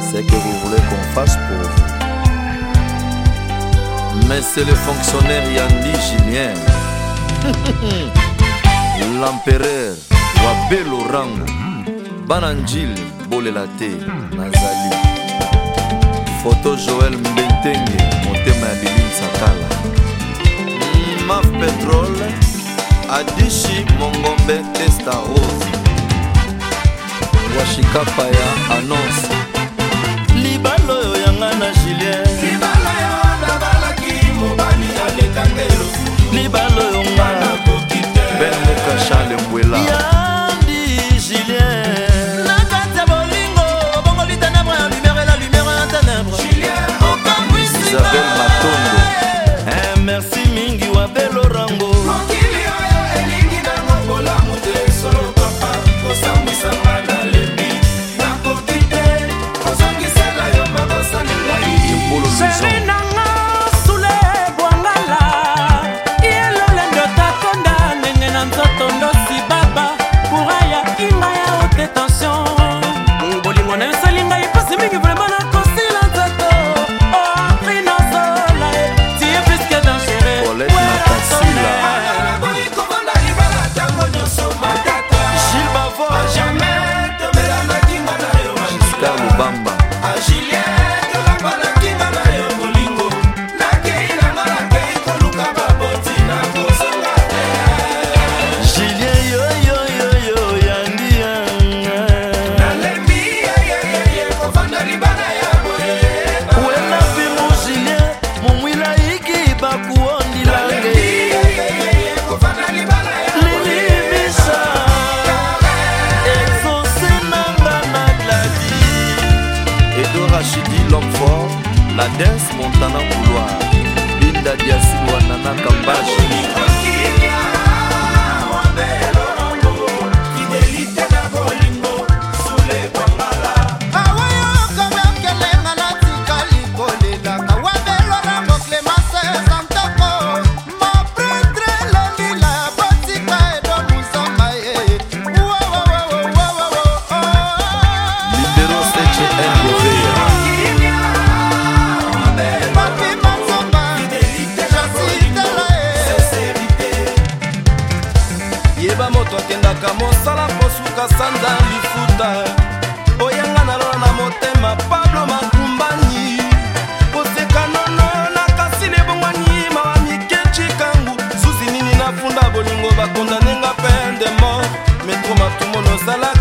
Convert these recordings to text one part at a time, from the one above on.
c'est que vous voulez qu'on fasse pour vous. Mais c'est le fonctionnaire Yandi Jimien l'empereur Wabé Lorang Bananjil Bolelate, Nazali. Photo Joël Mbentenge, Motema Abiline Sakala. Maf Petrol, Adishi Mongombe Testa washikapaya annonce libala oyo yanga na jili Eddie Longfort, la danse Montana Couloir, Linda Diasilwa Nana Kambashi. okendaka mosala kosuka sanza lifuta oyanga na lola na motema pablo makumbani koseka nono na kasi nebongwani mawa mikechi kangu zuzi nini na funda bolingo bakondanenga pe de mort metro matumono ozala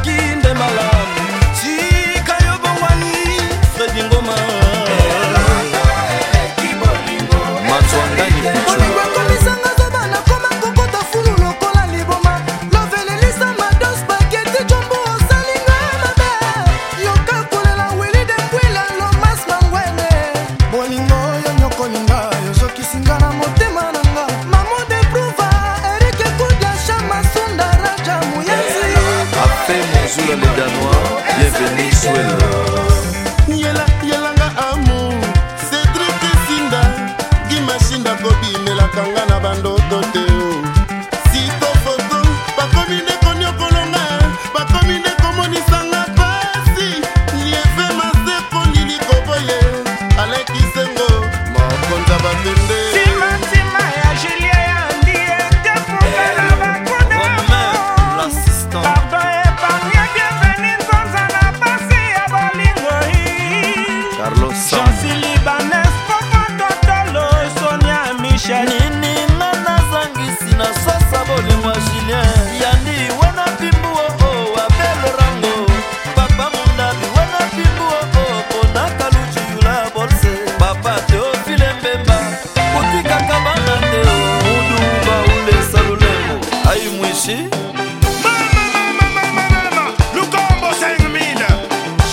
Coming ici lukombo 5000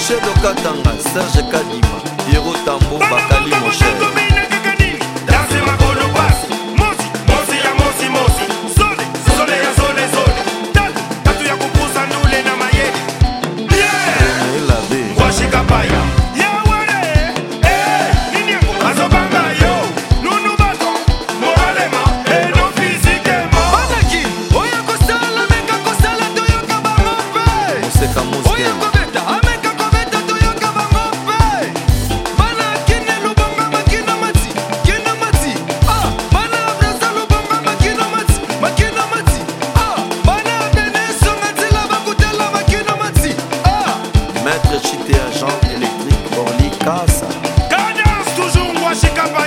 chef lokatanga serge kadima yero tambo bakali mocher Foge,